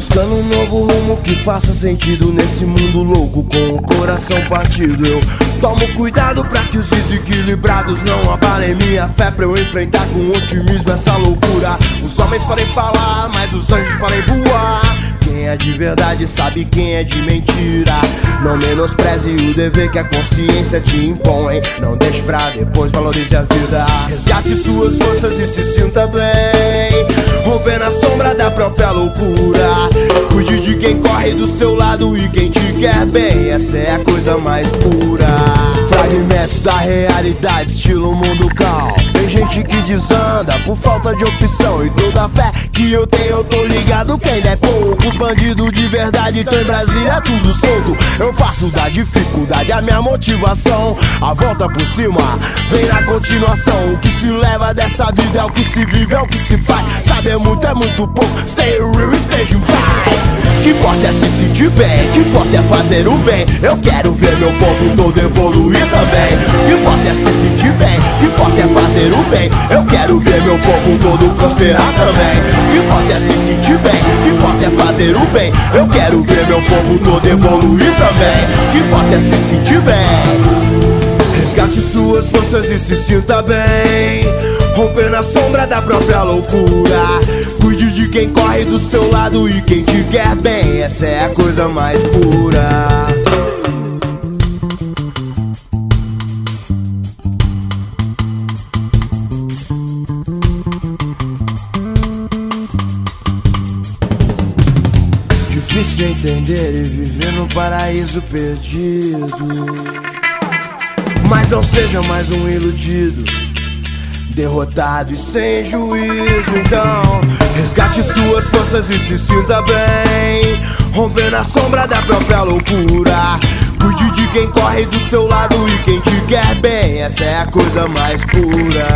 Buscando um novo rumo que faça sentido nesse mundo louco Com o coração partido. Eu tomo cuidado pra que os desequilibrados não abalem minha fé Pra eu enfrentar com otimismo essa loucura Os homens podem falar, mas os anjos podem voar quem é de verdade sabe quem é de mentira. Não menospreze o dever que a consciência te impõe. Não deixe pra depois, valorize a vida. Resgate suas forças e se sinta bem. Romper na sombra da própria loucura. Cuide de quem corre do seu lado e quem te quer bem. Essa é a coisa mais pura. Fragmentos da realidade, estilo mundo calmo. Tem gente que desanda por falta de opção. E toda fé que eu tenho, eu tô ligado que ainda é pouco. Os bandidos de verdade estão em Brasília, é tudo solto. Eu faço da dificuldade a minha motivação. A volta por cima vem na continuação. O que se leva dessa vida é o que se vive, é o que se faz. Saber muito é muito pouco. Stay real, esteja em paz. Que importa é se sentir bem, que importa é fazer o bem. Eu quero ver meu povo todo evoluir também. Que importa é se sentir bem, que importa é fazer o bem. Eu quero ver meu povo todo prosperar também. Que importa é se sentir bem, que importa é fazer o bem. Eu quero ver meu povo todo evoluir também. Que importa é se sentir bem. Resgate suas forças e se sinta bem. Romper na sombra da própria loucura. Cuide de quem corre do seu lado e quem te quer bem. Essa é a coisa mais pura. Difícil entender e viver no paraíso perdido. Mas não seja mais um iludido, derrotado e sem juízo. Então, resgate suas forças e se sinta bem. Romper na sombra da própria loucura. Cuide de quem corre do seu lado e quem te quer bem. Essa é a coisa mais pura.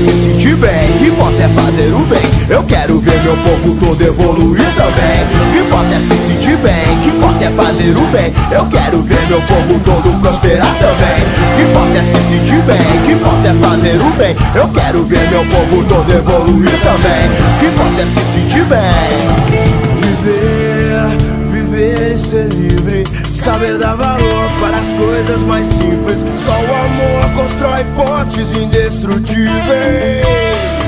Se sentir bem, que importa é fazer o bem. Eu quero ver meu povo todo evoluir também. Que importa é se sentir bem, que importa é fazer o bem. Eu quero ver meu povo todo prosperar também. Que importa é se sentir bem, que importa é fazer o bem. Eu quero ver meu povo todo evoluir também. Que importa é se sentir bem. Viver, viver e ser livre. Saber dar valor coisas mais simples. Só o amor constrói pontes indestrutíveis.